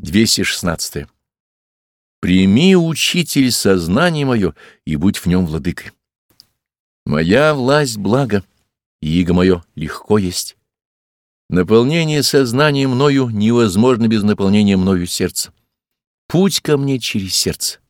216. Прими, учитель, сознание мое, и будь в нем владыкой. Моя власть благо, и иго мое легко есть. Наполнение сознания мною невозможно без наполнения мною сердца. Путь ко мне через сердце.